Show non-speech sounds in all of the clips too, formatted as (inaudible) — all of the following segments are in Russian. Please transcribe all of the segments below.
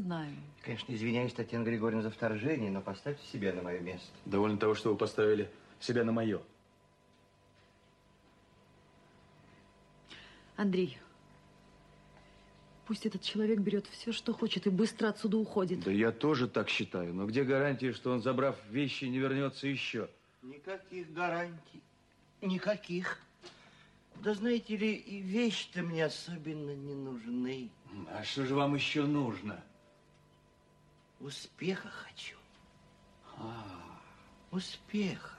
знаю. Конечно, извиняюсь, Татьяна Григорьевна, за вторжение, но поставьте себя на мое место. Довольно того, что вы поставили себя на мое. Андрей, пусть этот человек берет все, что хочет, и быстро отсюда уходит. Да я тоже так считаю. Но где гарантия, что он, забрав вещи, не вернется еще? Никаких гарантий. Никаких. Да знаете ли, и вещи-то мне особенно не нужны. А что же вам еще нужно? Успеха хочу. А, успеха.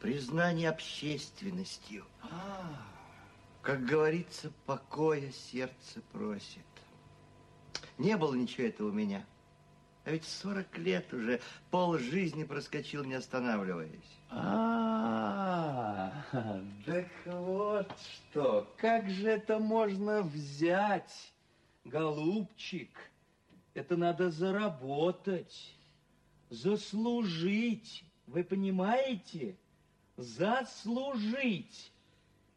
Признание общественностью. А, как говорится, покоя сердце просит. Не было ничего этого у меня. А ведь 40 лет уже, пол жизни проскочил, не останавливаясь. А, -а, -а так вот что. Как же это можно взять, голубчик? Это надо заработать, заслужить. Вы понимаете? Заслужить.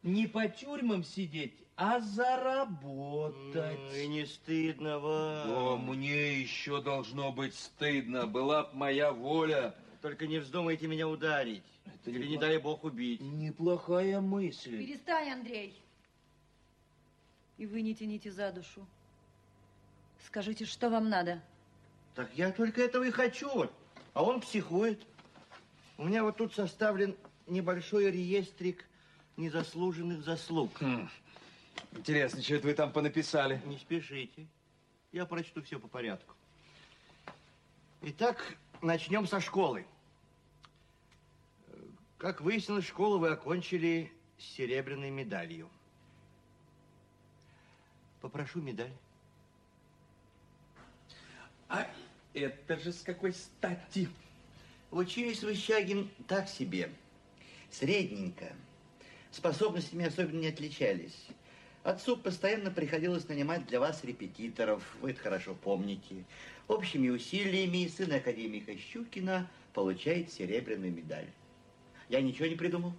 Не по тюрьмам сидеть, а заработать. И не стыдно вам. О, мне еще должно быть стыдно. Была б моя воля. Только не вздумайте меня ударить. Это Или, не, не дай бог, убить. Неплохая мысль. Перестань, Андрей. И вы не тяните за душу. Скажите, что вам надо? Так я только этого и хочу. А он психует. У меня вот тут составлен небольшой реестрик незаслуженных заслуг. Хм. Интересно, что это вы там понаписали? Не спешите. Я прочту все по порядку. Итак, начнем со школы. Как выяснилось, школу вы окончили с серебряной медалью. Попрошу медаль. А это же с какой стати? Учились вы, Щагин, так себе. Средненько способностями особенно не отличались. Отцу постоянно приходилось нанимать для вас репетиторов, вы это хорошо помните. Общими усилиями сын академика Щукина получает серебряную медаль. Я ничего не придумал.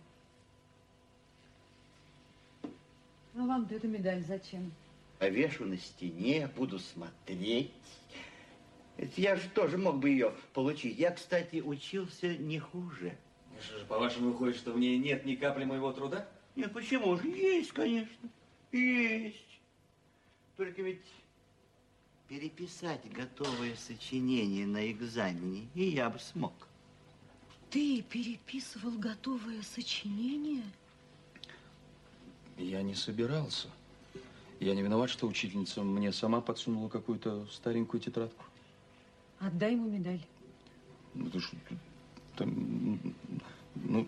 Ну, вам-то эта медаль зачем? Повешу на стене, буду смотреть. Это я же тоже мог бы ее получить. Я, кстати, учился не хуже. Что же, по-вашему, выходит, что в ней нет ни капли моего труда? Нет, почему же? Есть, конечно. Есть. Только ведь переписать готовое сочинение на экзамене и я бы смог. Ты переписывал готовое сочинение? Я не собирался. Я не виноват, что учительница мне сама подсунула какую-то старенькую тетрадку. Отдай ему медаль. Ну, ты что, там, ну,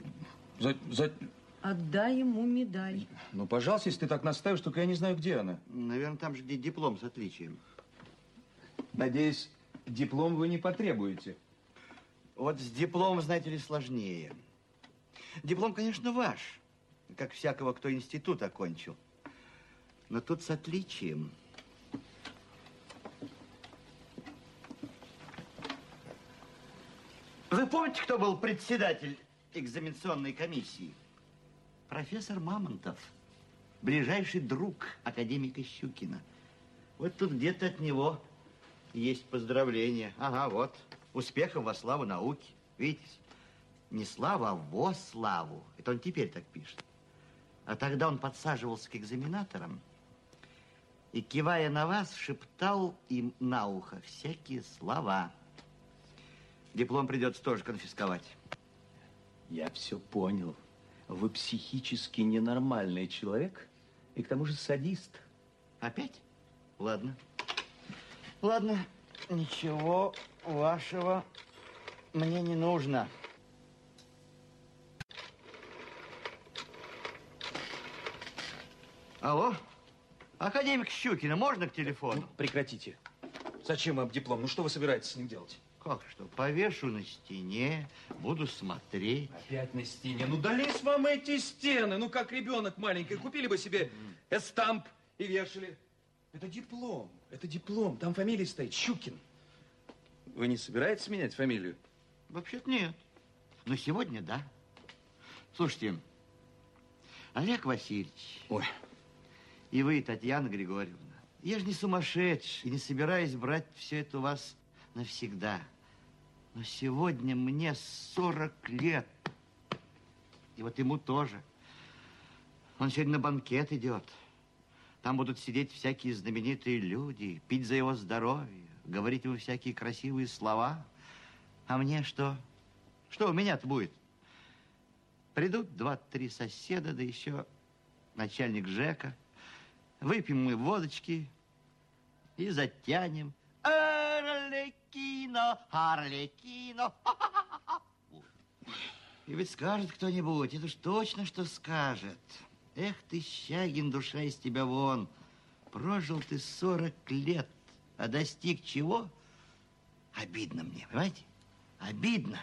за, за... Отдай ему медаль. Ну, пожалуйста, если ты так настаиваешь, только я не знаю, где она. Наверное, там же где диплом с отличием. Надеюсь, диплом вы не потребуете. Вот с дипломом, знаете ли, сложнее. Диплом, конечно, ваш, как всякого, кто институт окончил. Но тут с отличием. Вы помните, кто был председатель экзаменационной комиссии? Профессор Мамонтов, ближайший друг академика Щукина. Вот тут где-то от него есть поздравление. Ага, вот. Успехов во славу науки. Видите? Не слава, а во славу. Это он теперь так пишет. А тогда он подсаживался к экзаменаторам и, кивая на вас, шептал им на ухо всякие слова. Диплом придется тоже конфисковать. Я все понял. Вы психически ненормальный человек и к тому же садист. Опять? Ладно. Ладно, ничего вашего мне не нужно. Алло? Академик Щукина, можно к телефону? Ну, прекратите. Зачем вам диплом? Ну, что вы собираетесь с ним делать? Как что? Повешу на стене, буду смотреть. Опять на стене. Ну, дались вам эти стены. Ну, как ребенок маленький. Купили бы себе эстамп и вешали. Это диплом. Это диплом. Там фамилия стоит. Щукин. Вы не собираетесь менять фамилию? Вообще-то нет. Но сегодня да. Слушайте, Олег Васильевич. Ой. И вы, Татьяна Григорьевна, Я же не сумасшедший и не собираюсь брать все это у вас навсегда. Но сегодня мне 40 лет. И вот ему тоже. Он сегодня на банкет идет. Там будут сидеть всякие знаменитые люди, пить за его здоровье, говорить ему всякие красивые слова. А мне что? Что у меня-то будет? Придут два-три соседа, да еще начальник ЖЭКа. Выпьем мы водочки и затянем. Арлекино, Арлекино. (laughs) И ведь скажет кто-нибудь, это уж точно что скажет. Эх ты, Щагин, душа из тебя вон. Прожил ты 40 лет, а достиг чего? Обидно мне, понимаете? Обидно,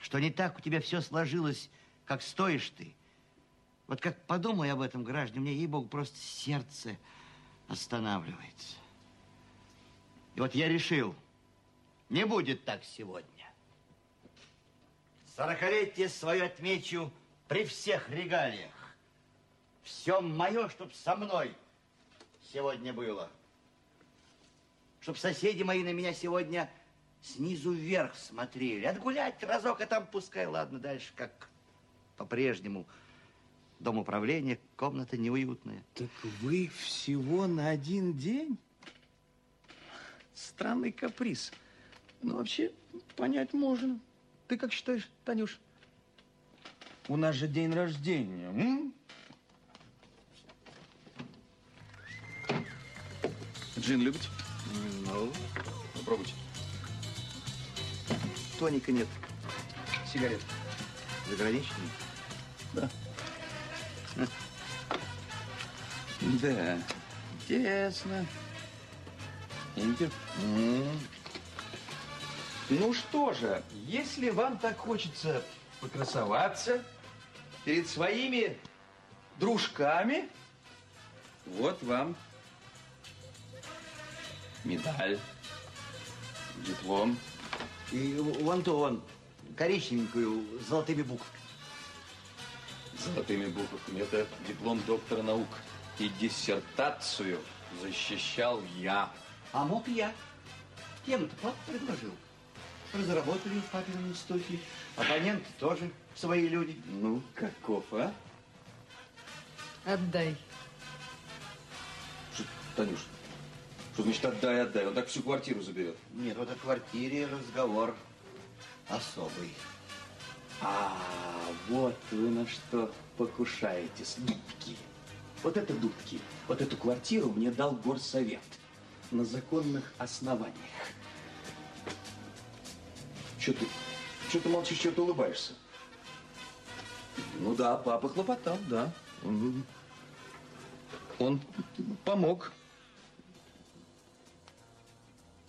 что не так у тебя все сложилось, как стоишь ты. Вот как подумай об этом, граждане, мне, ей-богу, просто сердце останавливается. И вот я решил, не будет так сегодня. Сорокалетие свое отмечу при всех регалиях. Все мое, чтоб со мной сегодня было. Чтоб соседи мои на меня сегодня снизу вверх смотрели. Отгулять разок, а там пускай, ладно, дальше как по-прежнему. Дом управления, комната неуютная. Так вы всего на один день? Странный каприз. Ну, вообще, понять можно. Ты как считаешь, Танюш? У нас же день рождения. М? Джин любите? Ну, Попробуйте. Тоника нет. Сигарет. заграничный. Да. Да. Интересно. Интер- М. Ну что же, если вам так хочется покрасоваться перед своими дружками, вот вам медаль, диплом. И вон то вон, коричневенькую, с золотыми буквами. Золотыми буквами. Это диплом доктора наук. И диссертацию защищал я. А мог я. Тему-то предложил. Разработали в папином институте. Оппоненты тоже свои люди. Ну, каков, а? Отдай. Что, Танюш, что значит отдай, отдай? Он так всю квартиру заберет. Нет, вот о квартире разговор особый. А, вот вы на что покушаетесь, дудки. Вот это дудки. Вот эту квартиру мне дал горсовет на законных основаниях. Что ты, что ты молчишь, что ты улыбаешься? Ну да, папа хлопотал, да. Он, он помог.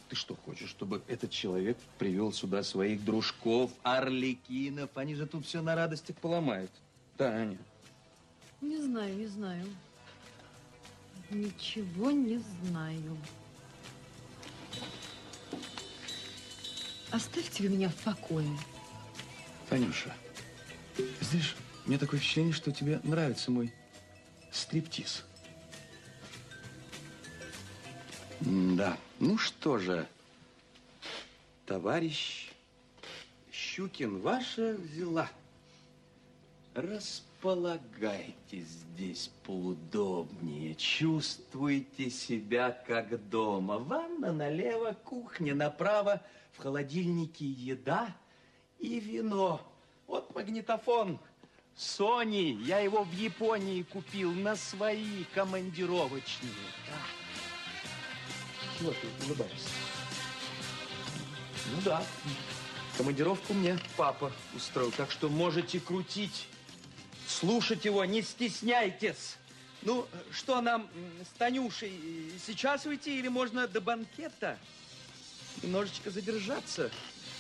Ты что, хочешь, чтобы этот человек привел сюда своих дружков, орликинов? Они же тут все на радостях поломают. Таня. Не знаю, не знаю. Ничего не знаю. Оставьте вы меня в покое. Танюша, знаешь, у меня такое впечатление, что тебе нравится мой стриптиз. Да, ну что же, товарищ Щукин, ваша взяла. Располагайтесь здесь поудобнее, чувствуйте себя как дома. Ванна налево, кухня направо, в холодильнике еда и вино. Вот магнитофон Sony, я его в Японии купил на свои командировочные. Да. Чего ты улыбаешься? Ну да, командировку мне папа устроил, так что можете крутить, слушать его, не стесняйтесь. Ну, что нам с Танюшей сейчас уйти или можно до банкета немножечко задержаться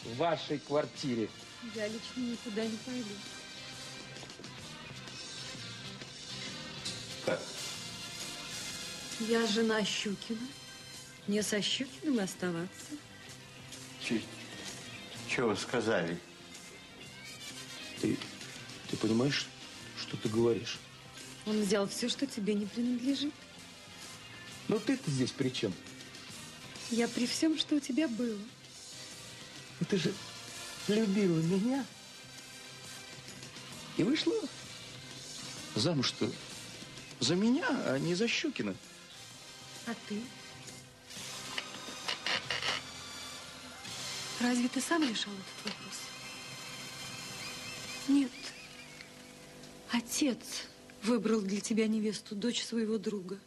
в вашей квартире? Я лично никуда не пойду. Как? Я жена Щукина. Мне со Щукиным оставаться. Вы сказали? Ты, ты понимаешь, что ты говоришь? Он взял все, что тебе не принадлежит. Ну ты-то здесь при чем? Я при всем, что у тебя было. Ну ты же любила меня. И вышла замуж-то за меня, а не за Щукина. А ты? Разве ты сам решал этот вопрос? Нет. Отец выбрал для тебя невесту, дочь своего друга.